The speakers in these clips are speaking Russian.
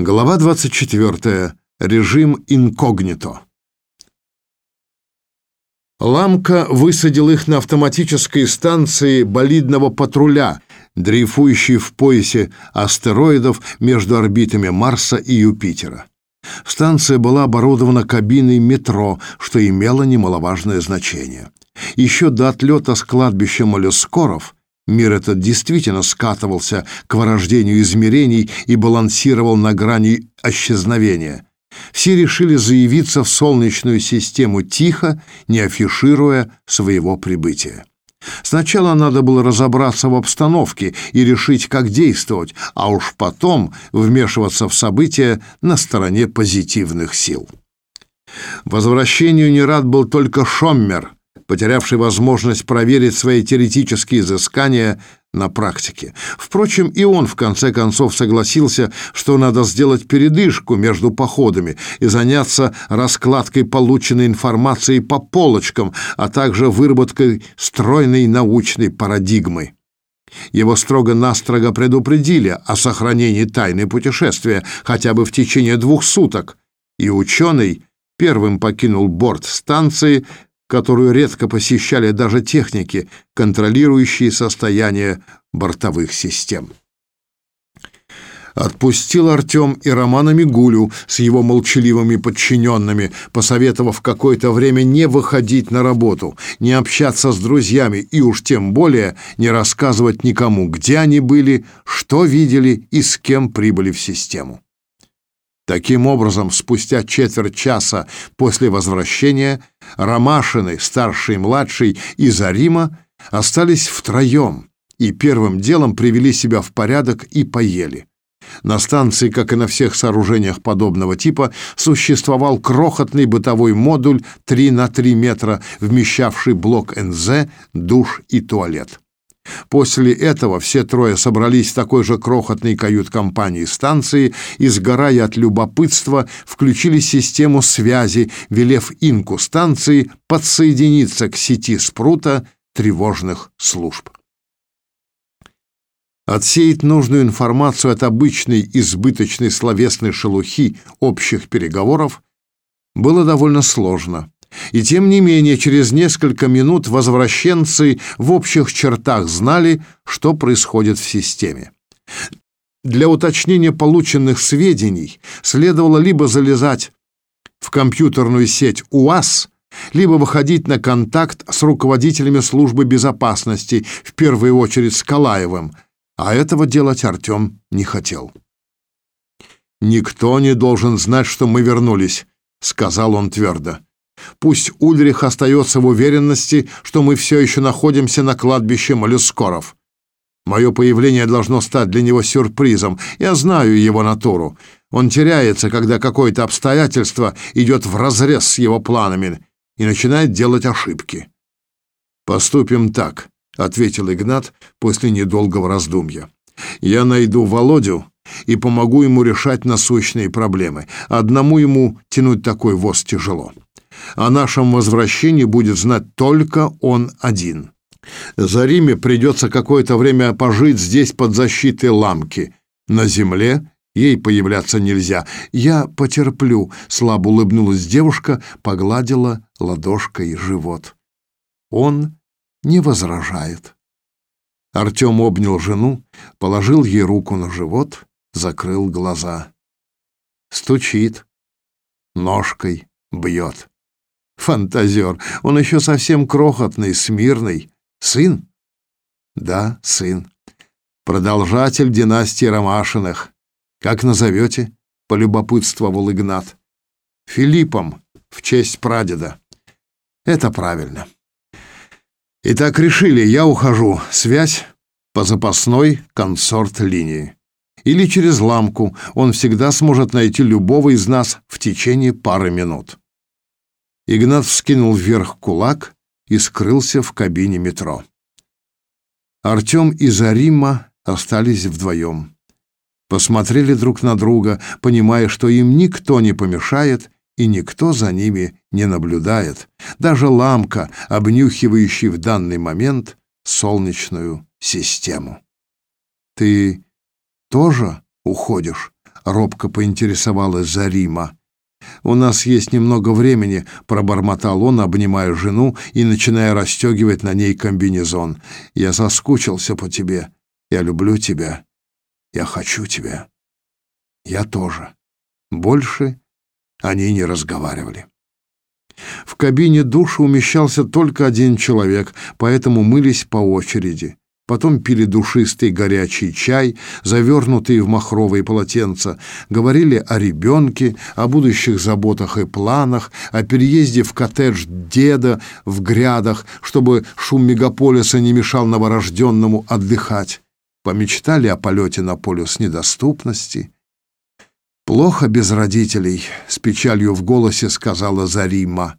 Глава 24. Режим инкогнито. Ламка высадил их на автоматической станции болидного патруля, дрейфующей в поясе астероидов между орбитами Марса и Юпитера. Станция была оборудована кабиной метро, что имело немаловажное значение. Еще до отлета с кладбища моллюскоров Мир этот действительно скатывался к вырождению измерений и балансировал на грани исчезновения. Все решили заявиться в Солнечную систему тихо, не афишируя своего прибытия. Сначала надо было разобраться в обстановке и решить, как действовать, а уж потом вмешиваться в события на стороне позитивных сил. Возвращению не рад был только Шоммер, потерявший возможность проверить свои теоретические изыскания на практике. Впрочем, и он в конце концов согласился, что надо сделать передышку между походами и заняться раскладкой полученной информации по полочкам, а также выработкой стройной научной парадигмы. Его строго-настрого предупредили о сохранении тайны путешествия хотя бы в течение двух суток, и ученый первым покинул борт станции, которую редко посещали даже техники, контролирующие состояние бортовых систем. Отпустил Артем и Романа Мигулю с его молчаливыми подчиненными, посоветовав какое-то время не выходить на работу, не общаться с друзьями и уж тем более не рассказывать никому, где они были, что видели и с кем прибыли в систему. Таким образом, спустя четверть часа после возвращения Ромашины, старший и младший, и Зарима остались втроем и первым делом привели себя в порядок и поели. На станции, как и на всех сооружениях подобного типа, существовал крохотный бытовой модуль 3 на 3 метра, вмещавший блок НЗ, душ и туалет. После этого все трое собрались в такой же крохотной кают-компании станции и, сгорая от любопытства, включили систему связи, велев инку станции подсоединиться к сети спрута тревожных служб. Отсеять нужную информацию от обычной избыточной словесной шелухи общих переговоров было довольно сложно. И тем не менее, через несколько минут возвращенцы в общих чертах знали, что происходит в системе. Для уточнения полученных сведений следовало либо залезать в компьютерную сеть УАЗ, либо выходить на контакт с руководителями службы безопасности, в первую очередь с Калаевым, а этого делать Артем не хотел. «Никто не должен знать, что мы вернулись», — сказал он твердо. Пусть Ульрих остается в уверенности, что мы все еще находимся на кладбище моллюскоров. Мое появление должно стать для него сюрпризом. Я знаю его натуру. Он теряется, когда какое-то обстоятельство идет вразрез с его планами и начинает делать ошибки. «Поступим так», — ответил Игнат после недолгого раздумья. «Я найду Володю и помогу ему решать насущные проблемы. Одному ему тянуть такой воз тяжело». О нашем возвращении будет знать только он один. Зариме придется какое-то время пожить здесь под защитой ламки. На земле ей появляться нельзя. Я потерплю, слабо улыбнулась девушка, погладила ладошкой живот. Он не возражает. Артем обнял жену, положил ей руку на живот, закрыл глаза. Стучит, ножкой бьет. Фантазер. Он еще совсем крохотный, смирный. Сын? Да, сын. Продолжатель династии Ромашиных. Как назовете? Полюбопытствовал Игнат. Филиппом, в честь прадеда. Это правильно. Итак, решили, я ухожу. Связь по запасной консорт линии. Или через ламку. Он всегда сможет найти любого из нас в течение пары минут. Игнат вскинул вверх кулак и скрылся в кабине метро. Артем и Зарима остались вдвоем. Посмотрели друг на друга, понимая, что им никто не помешает и никто за ними не наблюдает, даже ламка, обнюхивающая в данный момент солнечную систему. «Ты тоже уходишь?» — робко поинтересовалась Зарима. «У нас есть немного времени», — пробормотал он, обнимая жену и начиная расстегивать на ней комбинезон. «Я соскучился по тебе. Я люблю тебя. Я хочу тебя. Я тоже». Больше они не разговаривали. В кабине душа умещался только один человек, поэтому мылись по очереди. Потом пили душистый горячий чай, завернутый в махровые полотенца, говорили о ребенке, о будущих заботах и планах, о переезде в коттедж деда в грядах, чтобы шум мегаполиса не мешал новорожденному отдыхать. Помечтали о полете на полюс недоступности. «Плохо без родителей», — с печалью в голосе сказала Зарима.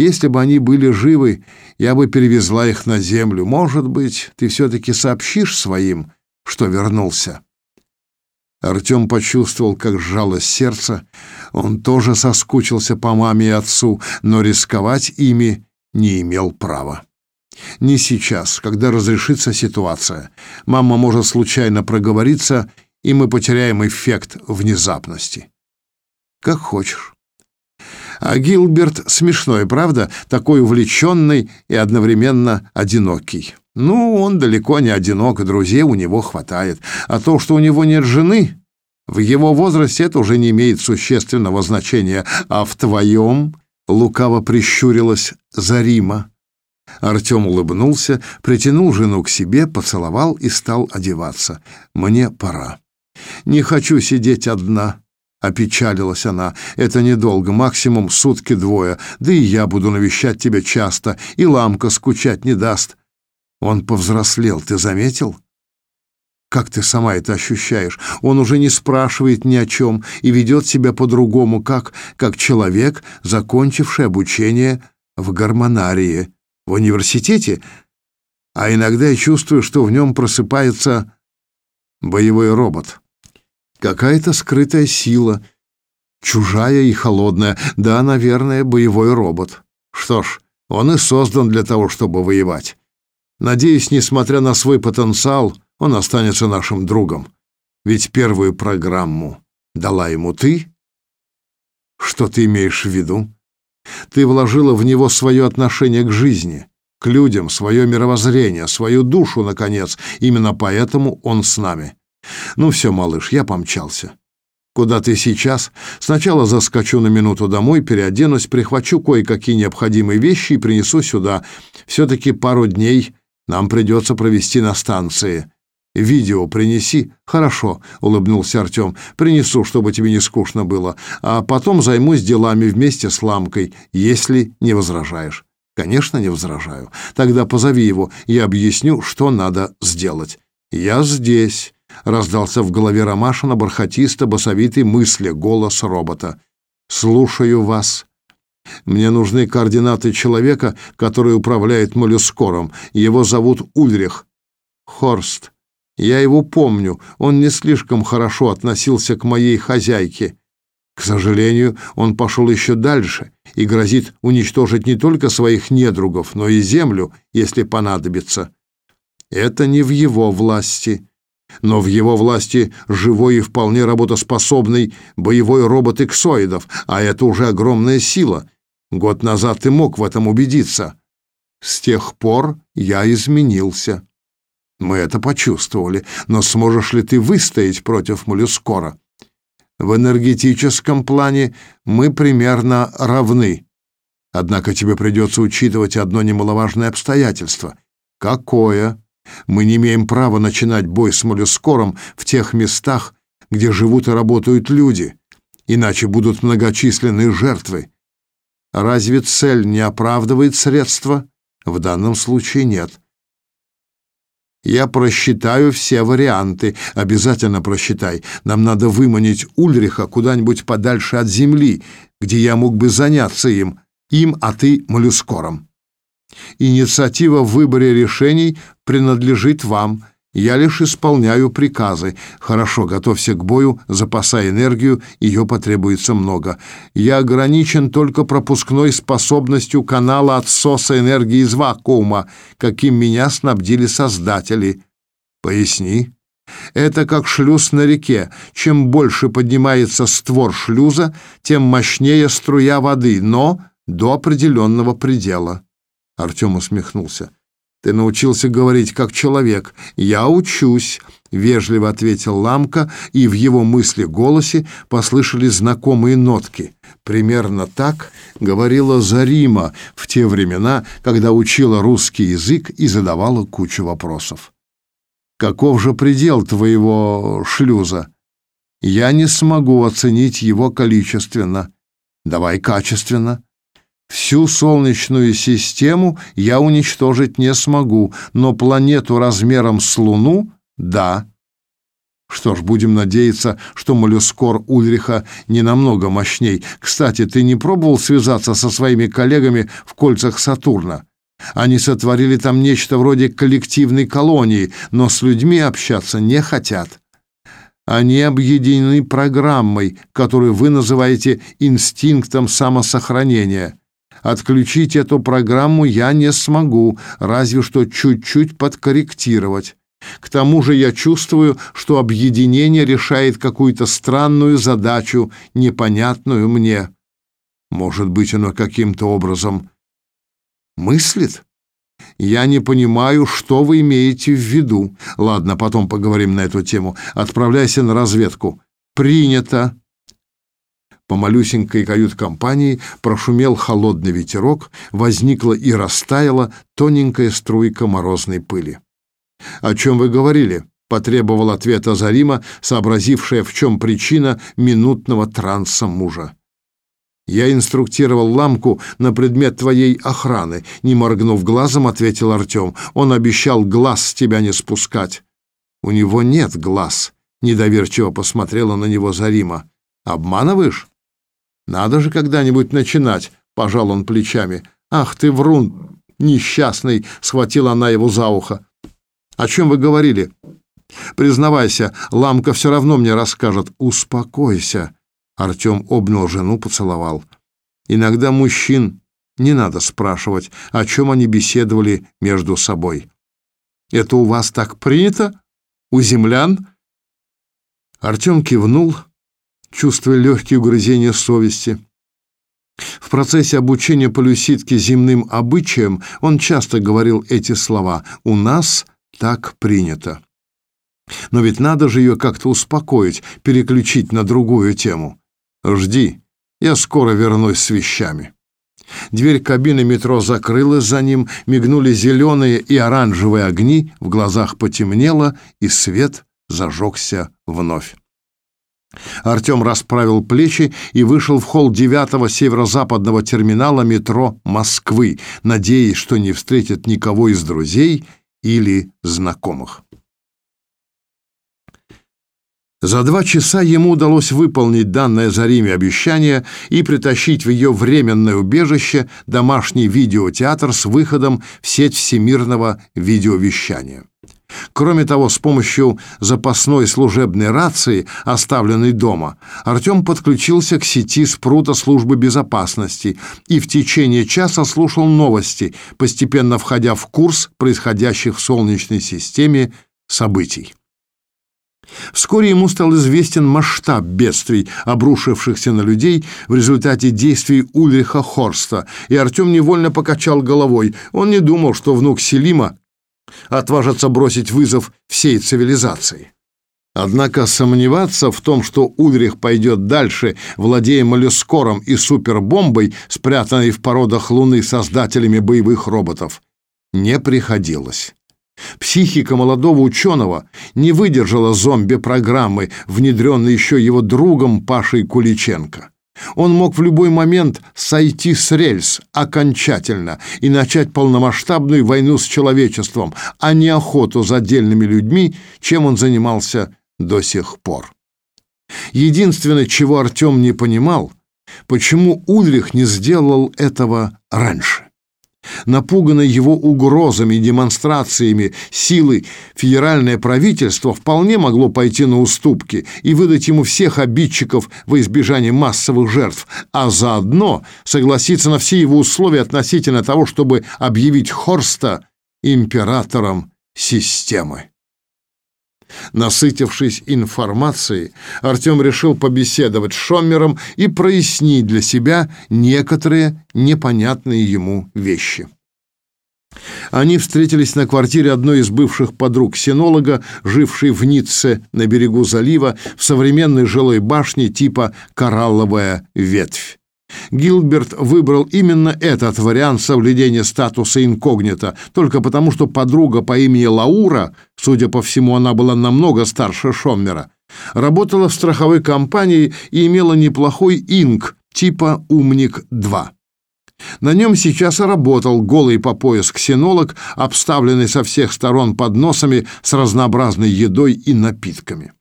Если бы они были живы, я бы перевезла их на землю. Может быть, ты все-таки сообщишь своим, что вернулся?» Артем почувствовал, как сжалось сердце. Он тоже соскучился по маме и отцу, но рисковать ими не имел права. Не сейчас, когда разрешится ситуация. Мама может случайно проговориться, и мы потеряем эффект внезапности. Как хочешь. А Гилберт смешной, правда? Такой увлеченный и одновременно одинокий. Ну, он далеко не одинок, и друзей у него хватает. А то, что у него нет жены, в его возрасте это уже не имеет существенного значения. А в твоем, лукаво прищурилась Зарима. Артем улыбнулся, притянул жену к себе, поцеловал и стал одеваться. «Мне пора. Не хочу сидеть одна. Опечалилась она. «Это недолго, максимум сутки-двое. Да и я буду навещать тебя часто, и ламка скучать не даст». Он повзрослел, ты заметил? Как ты сама это ощущаешь? Он уже не спрашивает ни о чем и ведет себя по-другому, как, как человек, закончивший обучение в гормонарии, в университете. А иногда я чувствую, что в нем просыпается боевой робот. Какая-то скрытая сила, чужая и холодная. Да, наверное, боевой робот. Что ж, он и создан для того, чтобы воевать. Надеюсь, несмотря на свой потенциал, он останется нашим другом. Ведь первую программу дала ему ты. Что ты имеешь в виду? Ты вложила в него свое отношение к жизни, к людям, свое мировоззрение, свою душу, наконец. Именно поэтому он с нами. Ну все, малыш, я помчался. Куда ты сейчас? Сначала заскочу на минуту домой, переоденусь, прихвачу кое-какие необходимые вещи и принесу сюда. Все-таки пару дней нам придется провести на станции. Видео принеси. Хорошо, улыбнулся Артем. Принесу, чтобы тебе не скучно было. А потом займусь делами вместе с Ламкой, если не возражаешь. Конечно, не возражаю. Тогда позови его, я объясню, что надо сделать. Я здесь. Раздался в голове Ромашина бархатисто-басовитый мысли голос робота. «Слушаю вас. Мне нужны координаты человека, который управляет моллюскором. Его зовут Ульрих. Хорст. Я его помню. Он не слишком хорошо относился к моей хозяйке. К сожалению, он пошел еще дальше и грозит уничтожить не только своих недругов, но и землю, если понадобится. Это не в его власти но в его власти живой и вполне работоспособный боевой робот эксоидов, а это уже огромная сила. Год назад ты мог в этом убедиться. С тех пор я изменился. Мы это почувствовали, но сможешь ли ты выстоять против моллюскора? В энергетическом плане мы примерно равны. Однако тебе придется учитывать одно немаловажное обстоятельство. Какое? Мы не имеем права начинать бой с моллюскором в тех местах, где живут и работают люди, иначе будут многочисленные жертвы. Разве цель не оправдывает средства? В данном случае нет. Я просчитаю все варианты. Обязательно просчитай. Нам надо выманить Ульриха куда-нибудь подальше от земли, где я мог бы заняться им, им, а ты моллюскором. Инициатива в выборе решений принадлежит вам. Я лишь исполняю приказы. Хорошо, готовься к бою, запасай энергию, ее потребуется много. Я ограничен только пропускной способностью канала отсоса энергии из вакуума, каким меня снабдили создатели. Поясни. Это как шлюз на реке. Чем больше поднимается створ шлюза, тем мощнее струя воды, но до определенного предела. Артем усмехнулся. Ты научился говорить как человек. Я учусь, вежливо ответил Ламка, и в его мысли голосе послышались знакомые нотки. Примерно так говорила Зарима в те времена, когда учила русский язык и задавала кучу вопросов. Каков же предел твоего шлюза? Я не смогу оценить его количественно. Давай качественно. Всю Солнечную систему я уничтожить не смогу, но планету размером с Луну — да. Что ж, будем надеяться, что моллюскор Ульриха не намного мощней. Кстати, ты не пробовал связаться со своими коллегами в кольцах Сатурна? Они сотворили там нечто вроде коллективной колонии, но с людьми общаться не хотят. Они объединены программой, которую вы называете инстинктом самосохранения. Отключить эту программу я не смогу, разве что чуть-чуть подкорректировать. К тому же я чувствую, что объединение решает какую-то странную задачу, непонятную мне. Может быть, оно каким-то образом мыслит? Я не понимаю, что вы имеете в виду. Ладно, потом поговорим на эту тему. Отправляйся на разведку. Принято. По малюсенькой кают-компании прошумел холодный ветерок, возникла и растаяла тоненькая струйка морозной пыли. «О чем вы говорили?» — потребовал ответа Зарима, сообразившая, в чем причина минутного транса мужа. «Я инструктировал ламку на предмет твоей охраны», — не моргнув глазом, ответил Артем. «Он обещал глаз с тебя не спускать». «У него нет глаз», — недоверчиво посмотрела на него Зарима. «Обманываешь?» Надо же когда-нибудь начинать, пожал он плечами. Ах ты врун, несчастный, схватила она его за ухо. О чем вы говорили? Признавайся, Ламка все равно мне расскажет. Успокойся. Артем обнял жену, поцеловал. Иногда мужчин не надо спрашивать, о чем они беседовали между собой. Это у вас так принято? У землян? Артем кивнул, чувствуя легкие угрызения совести. В процессе обучения полюситке земным обычаям он часто говорил эти слова «У нас так принято». Но ведь надо же ее как-то успокоить, переключить на другую тему. «Жди, я скоро вернусь с вещами». Дверь кабины метро закрылась за ним, мигнули зеленые и оранжевые огни, в глазах потемнело, и свет зажегся вновь. Артем расправил плечи и вышел в холл девятого северо-западного терминала метро Москвы, надеясь, что не встретит никого из друзей или знакомых. За два часа ему удалось выполнить данное Зариме обещание и притащить в ее временное убежище домашний видеотеатр с выходом в сеть всемирного видеовещания. Кроме того, с помощью запасной служебной рации, оставленной дома, Артем подключился к сети спрута службы безопасности и в течение часа слушал новости, постепенно входя в курс происходящих в Солнечной системе событий. Вскоре ему стал известен масштаб бедствий, обрушившихся на людей в результате действий Ульриха Хорста, и Артем невольно покачал головой. Он не думал, что внук Селима отважатся бросить вызов всей цивилизации. Однако сомневаться в том, что Ульрих пойдет дальше, владея моллюскором и супербомбой, спрятанной в породах Луны создателями боевых роботов, не приходилось. Психика молодого ученого не выдержала зомби-программы, внедренной еще его другом Пашей Куличенко. Он мог в любой момент сойти с рельс окончательно и начать полномасштабную войну с человечеством, а не охоту за отдельными людьми, чем он занимался до сих пор. Единственное, чего Артем не понимал, почему Ульрих не сделал этого раньше. Напуганное его угрозами и демонстрациями силы федеральное правительство вполне могло пойти на уступки и выдать ему всех обидчиков во избежание массовых жертв, а заодно согласиться на все его условия относительно того, чтобы объявить Хорста императором системы. Насытившись информацией, Артем решил побеседовать с Шоммером и прояснить для себя некоторые непонятные ему вещи. Они встретились на квартире одной из бывших подруг синолога, жившей в Ницце на берегу залива в современной жилой башне типа «коралловая ветвь». Гилберт выбрал именно этот вариант соблюдения статуса инкогнито, только потому, что подруга по имени Лаура, судя по всему, она была намного старше Шоммера, работала в страховой компании и имела неплохой инк типа «Умник-2». На нем сейчас и работал голый по пояс ксенолог, обставленный со всех сторон подносами с разнообразной едой и напитками.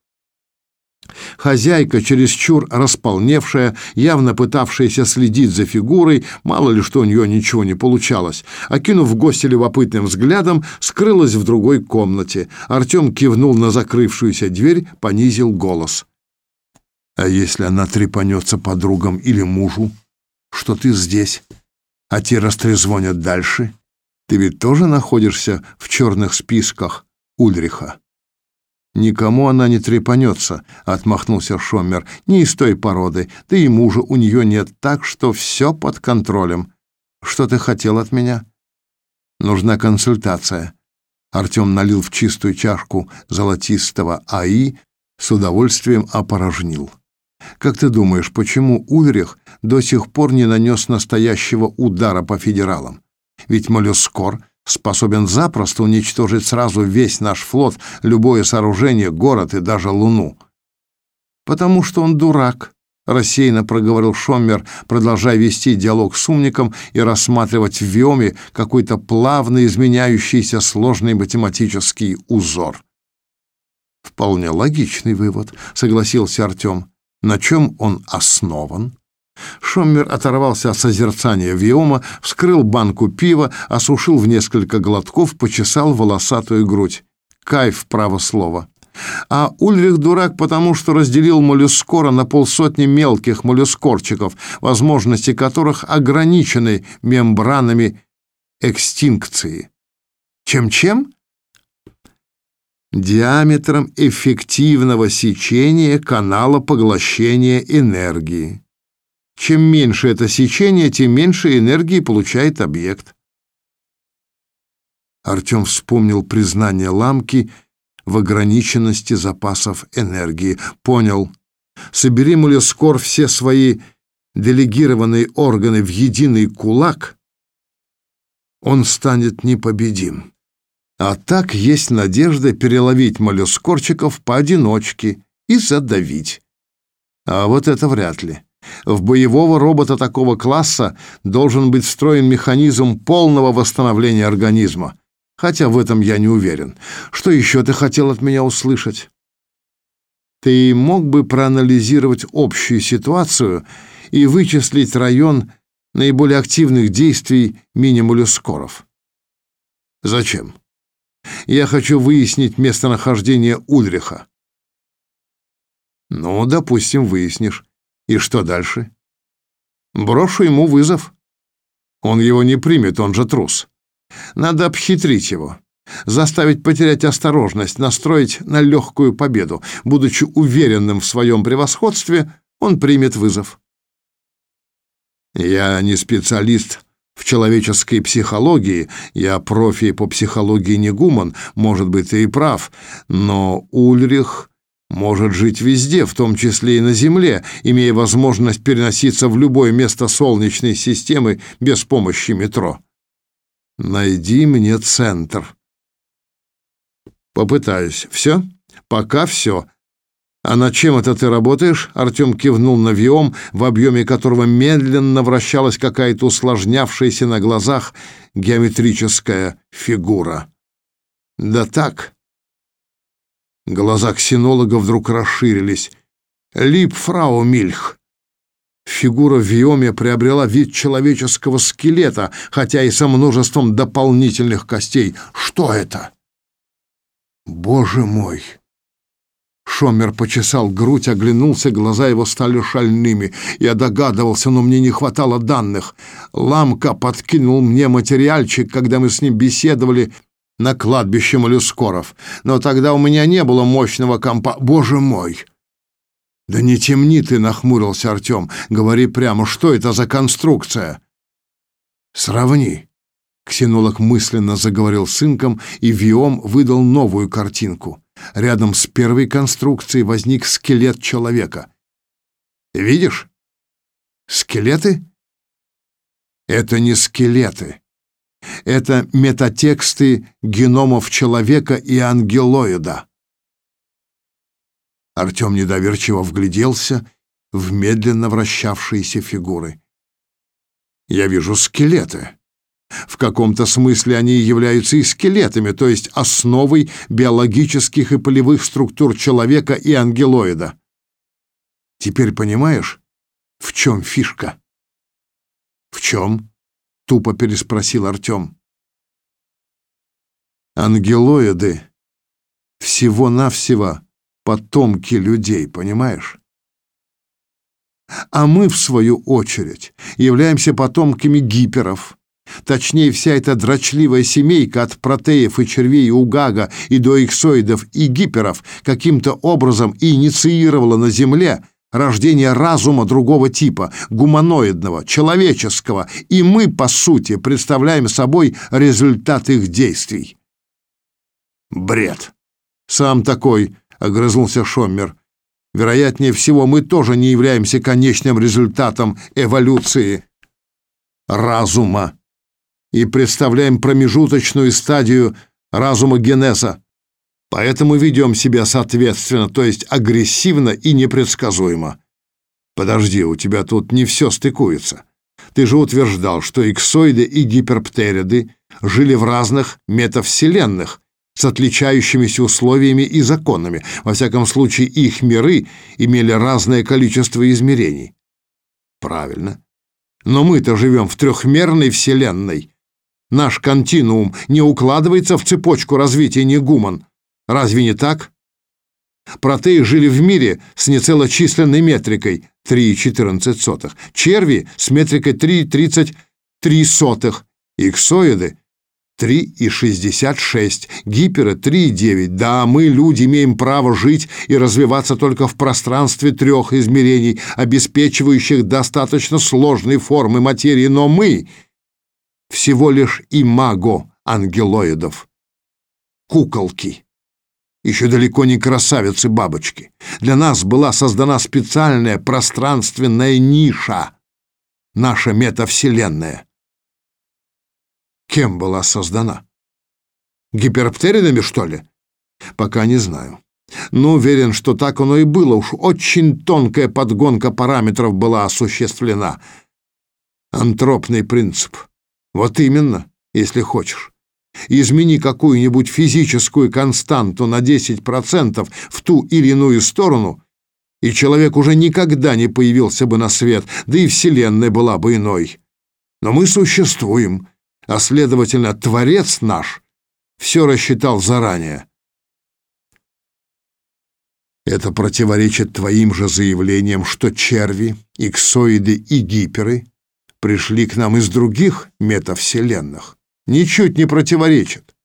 Хозяйка, чересчур располневшая, явно пытавшаяся следить за фигурой, мало ли что у нее ничего не получалось, окинув гостя любопытным взглядом, скрылась в другой комнате. Артем кивнул на закрывшуюся дверь, понизил голос. «А если она трепанется подругам или мужу, что ты здесь, а те растрезвонят дальше? Ты ведь тоже находишься в черных списках Ульриха?» «Никому она не трепанется», — отмахнулся Шоммер. «Не из той породы, да и мужа у нее нет, так что все под контролем. Что ты хотел от меня?» «Нужна консультация». Артем налил в чистую чашку золотистого АИ, с удовольствием опорожнил. «Как ты думаешь, почему Ульрих до сих пор не нанес настоящего удара по федералам? Ведь Моллюскор способен запросто уничтожить сразу весь наш флот, любое сооружение, город и даже Луну. Потому что он дурак, рассеянно проговорил Шоммер, продолжая вести диалог с умником и рассматривать в Виоме какой-то плавно изменяющийся сложный математический узор. Вполне логичный вывод, согласился Артем. На чем он основан? Шоммер оторвался от созерцания виома, вскрыл банку пива, осушил в несколько глотков, почесал волосатую грудь. Кайф, право слово. А Ульрих дурак, потому что разделил моллюскора на полсотни мелких моллюскорчиков, возможности которых ограничены мембранами экстинкции. Чем-чем? Диаметром эффективного сечения канала поглощения энергии. Чем меньше это сечение, тем меньше энергии получает объект. Артем вспомнил признание Ламки в ограниченности запасов энергии. Понял. Собери Мулескор все свои делегированные органы в единый кулак, он станет непобедим. А так есть надежда переловить моллюскорчиков поодиночке и задавить. А вот это вряд ли. В боевого робота такого класса должен быть встроен механизм полного восстановления организма. Хотя в этом я не уверен. Что еще ты хотел от меня услышать? Ты мог бы проанализировать общую ситуацию и вычислить район наиболее активных действий мини-моллюскоров? Зачем? Я хочу выяснить местонахождение Ульриха. Ну, допустим, выяснишь. И что дальше? Брошу ему вызов. Он его не примет, он же трус. Надо обхитрить его, заставить потерять осторожность, настроить на легкую победу. Будучи уверенным в своем превосходстве, он примет вызов. Я не специалист в человеческой психологии, я профи по психологии не гуман, может быть, ты и прав, но Ульрих может жить везде, в том числе и на Земле, имея возможность переноситься в любое место Солнечной системы без помощи метро. Найди мне центр. Попытаюсь. Все? Пока все. А над чем это ты работаешь? Артем кивнул на виом, в объеме которого медленно вращалась какая-то усложнявшаяся на глазах геометрическая фигура. Да так, Глаза ксенолога вдруг расширились. Лип фрау Мильх. Фигура в виоме приобрела вид человеческого скелета, хотя и со множеством дополнительных костей. Что это? Боже мой! Шомер почесал грудь, оглянулся, глаза его стали шальными. Я догадывался, но мне не хватало данных. Ламка подкинул мне материальчик, когда мы с ним беседовали на кладбище моллюскоров, но тогда у меня не было мощного компа... Боже мой! Да не темни ты, нахмурился Артем. Говори прямо, что это за конструкция? Сравни. Ксенолог мысленно заговорил с инком, и Виом выдал новую картинку. Рядом с первой конструкцией возник скелет человека. Видишь? Скелеты? Это не скелеты. Это метатексты геномов человека и ангелоида. Артем недоверчиво вгляделся в медленно вращавшиеся фигуры. Я вижу скелеты. В каком-то смысле они являются и скелетами, то есть основой биологических и полевых структур человека и ангелоида. Теперь понимаешь, в чем фишка? В чем? Тупо переспросил Артем. Ангелоиды всего-навсего потомки людей, понимаешь? А мы, в свою очередь, являемся потомками гиперов. Точнее, вся эта дрочливая семейка от протеев и червей угага и до иксоидов и гиперов каким-то образом инициировала на Земле рождение разума другого типа, гуманоидного, человеческого, и мы, по сути, представляем собой результат их действий. Бред. Сам такой, огрызнулся Шоммер. Вероятнее всего, мы тоже не являемся конечным результатом эволюции разума и представляем промежуточную стадию разума генеза. Поэтому ведем себя соответственно, то есть агрессивно и непредсказуемо. Подожди, у тебя тут не все стыкуется. Ты же утверждал, что иксоиды и гиперптериды жили в разных метавселенных с отличающимися условиями и законами. Во всяком случае, их миры имели разное количество измерений. Правильно. Но мы-то живем в трехмерной вселенной. Наш континуум не укладывается в цепочку развития негуман. Разве не так? Протеи жили в мире с нецелочисленной метрикой 3,14, черви с метрикой 3,33, иксоиды 3,66, гиперы 3,9. Да, мы, люди, имеем право жить и развиваться только в пространстве трех измерений, обеспечивающих достаточно сложные формы материи, но мы всего лишь имаго ангелоидов, куколки еще далеко не красавицы-бабочки. Для нас была создана специальная пространственная ниша, наша метавселенная. Кем была создана? Гиперптеридами, что ли? Пока не знаю. Но уверен, что так оно и было. Уж очень тонкая подгонка параметров была осуществлена. Антропный принцип. Вот именно, если хочешь. Измени какую-нибудь физическую константу на 10% в ту или иную сторону, и человек уже никогда не появился бы на свет, да и Вселенная была бы иной. Но мы существуем, а, следовательно, Творец наш все рассчитал заранее. Это противоречит твоим же заявлениям, что черви, иксоиды и гиперы пришли к нам из других метавселенных ничуть не противоречит.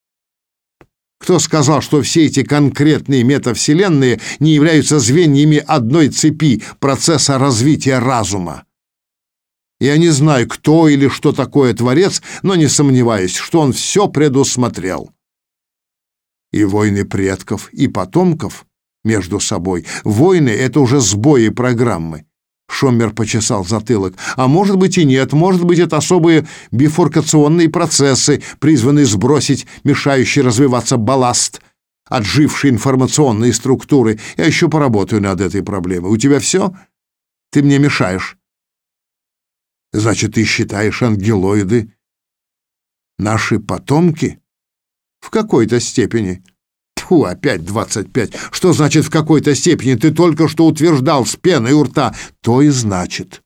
Кто сказал, что все эти конкретные метавселенные не являются звеньями одной цепи процесса развития разума? Я не знаю, кто или что такое Творец, но не сомневаюсь, что он все предусмотрел. И войны предков, и потомков между собой. Войны — это уже сбои программы. Шоммер почесал затылок. А может быть и нет, может быть это особые бифуркационные процессы, призванные сбросить мешающий развиваться балласт, отжившие информационные структуры. Я еще поработаю над этой проблемой. У тебя все? Ты мне мешаешь. Значит, ты считаешь ангелоиды наши потомки? В какой-то степени. Тьфу, опять двадцать пять. Что значит в какой-то степени? Ты только что утверждал с пеной у рта. То и значит,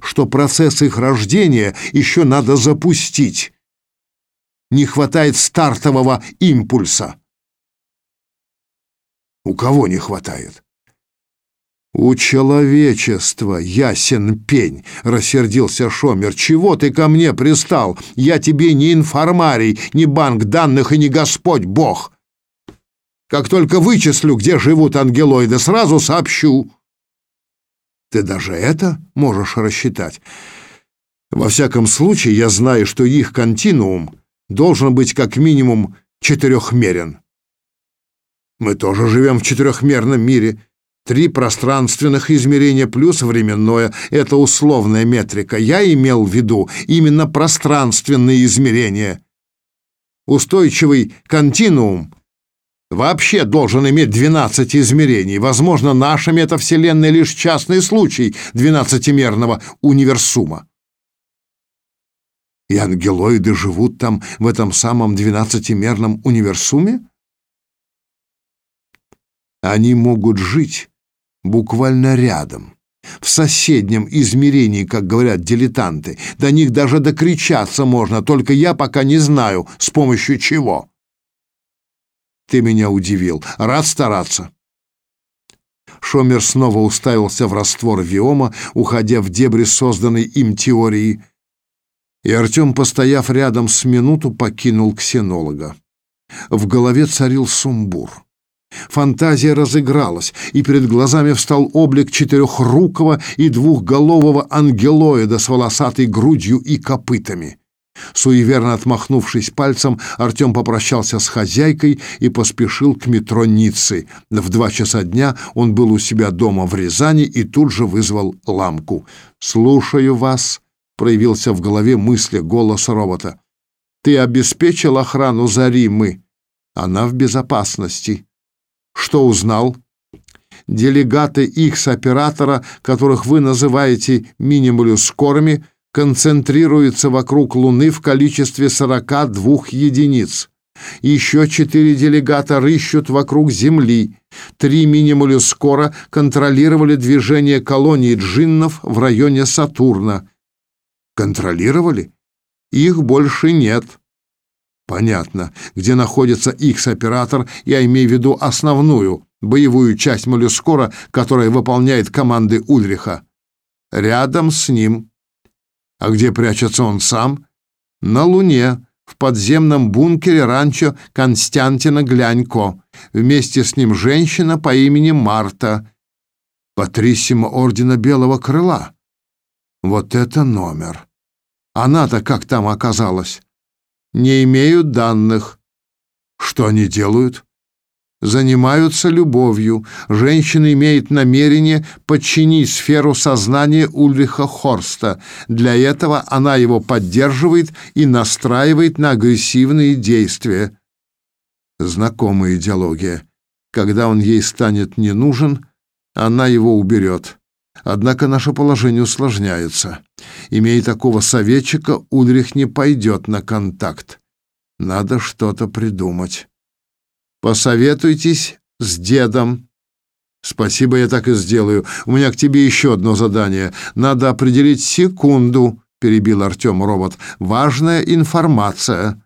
что процесс их рождения еще надо запустить. Не хватает стартового импульса. У кого не хватает? «У человечества ясен пень!» — рассердился Шомер. «Чего ты ко мне пристал? Я тебе не информарий, не банк данных и не Господь Бог! Как только вычислю, где живут ангелоиды, сразу сообщу!» «Ты даже это можешь рассчитать?» «Во всяком случае, я знаю, что их континуум должен быть как минимум четырехмерен». «Мы тоже живем в четырехмерном мире». Три пространственных измерения плюс временное — это условная метрика. Я имел в виду именно пространственные измерения. Устойчивый континуум вообще должен иметь 12 измерений. Возможно, наша метавселенная лишь частный случай двенадцатимерного универсума. И ангелоиды живут там, в этом самом двенадцатимерном универсуме? Они могут жить буквально рядом, в соседнем измерении, как говорят дилетанты. До них даже докричаться можно, только я пока не знаю, с помощью чего. Ты меня удивил. Рад стараться. Шомер снова уставился в раствор Виома, уходя в дебри созданной им теории, и Артем, постояв рядом с минуту, покинул ксенолога. В голове царил сумбур. Фантазия разыгралась, и перед глазами встал облик четырехрукого и двухголового ангелоида с волосатой грудью и копытами. Суеверно отмахнувшись пальцем, Артем попрощался с хозяйкой и поспешил к метро Ниццы. В два часа дня он был у себя дома в Рязани и тут же вызвал ламку. «Слушаю вас», — проявился в голове мысли голос робота. «Ты обеспечил охрану Заримы. Она в безопасности». Что узнал? Делегаты X-оператора, которых вы называете минимулюскорами, концентрируются вокруг Луны в количестве 42 единиц. Еще четыре делегата рыщут вокруг Земли. Три минимулюскора контролировали движение колонии джиннов в районе Сатурна. Контролировали? Их больше нет. Понятно, где находится X-оператор, я имею в виду основную, боевую часть моллюскора, которая выполняет команды Ульриха. Рядом с ним. А где прячется он сам? На Луне, в подземном бункере ранчо Константина Глянько. Вместе с ним женщина по имени Марта, патриссима Ордена Белого Крыла. Вот это номер. Она-то как там оказалась? Не имеют данных. Что они делают? Занимаются любовью. Женщина имеет намерение подчинить сферу сознания Ульриха Хорста. Для этого она его поддерживает и настраивает на агрессивные действия. Знакомая идеология. Когда он ей станет не нужен, она его уберет. Однако наше положение усложняется. Имея такого советчика, Ульрих не пойдет на контакт. Надо что-то придумать. Посоветуйтесь с дедом. Спасибо, я так и сделаю. У меня к тебе еще одно задание. Надо определить секунду, перебил Артем робот. Важная информация.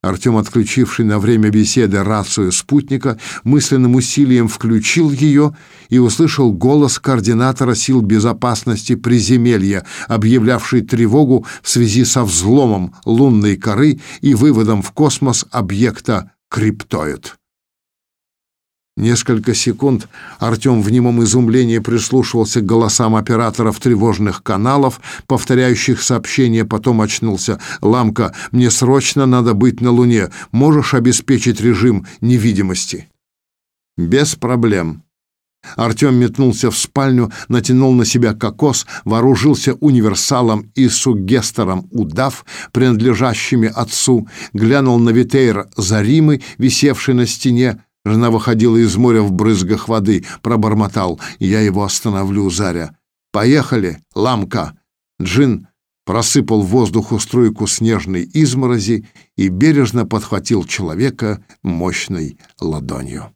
Артем, отключивший на время беседы рацию спутника, мысленным усилием включил ее и услышал голос координатора сил безопасности приземелья, объявлявший тревогу в связи со взломом лунной коры и выводом в космос объекта криптоид. Несколько секунд Артем в немом изумлении прислушивался к голосам операторов тревожных каналов, повторяющих сообщения, потом очнулся. «Ламка, мне срочно надо быть на Луне. Можешь обеспечить режим невидимости?» «Без проблем». Артем метнулся в спальню, натянул на себя кокос, вооружился универсалом и сугестером удав, принадлежащими отцу, глянул на Витейр Заримы, висевший на стене, Жена выходила из моря в брызгах воды, пробормотал. Я его остановлю, Заря. Поехали, ламка. Джин просыпал в воздуху струйку снежной изморози и бережно подхватил человека мощной ладонью.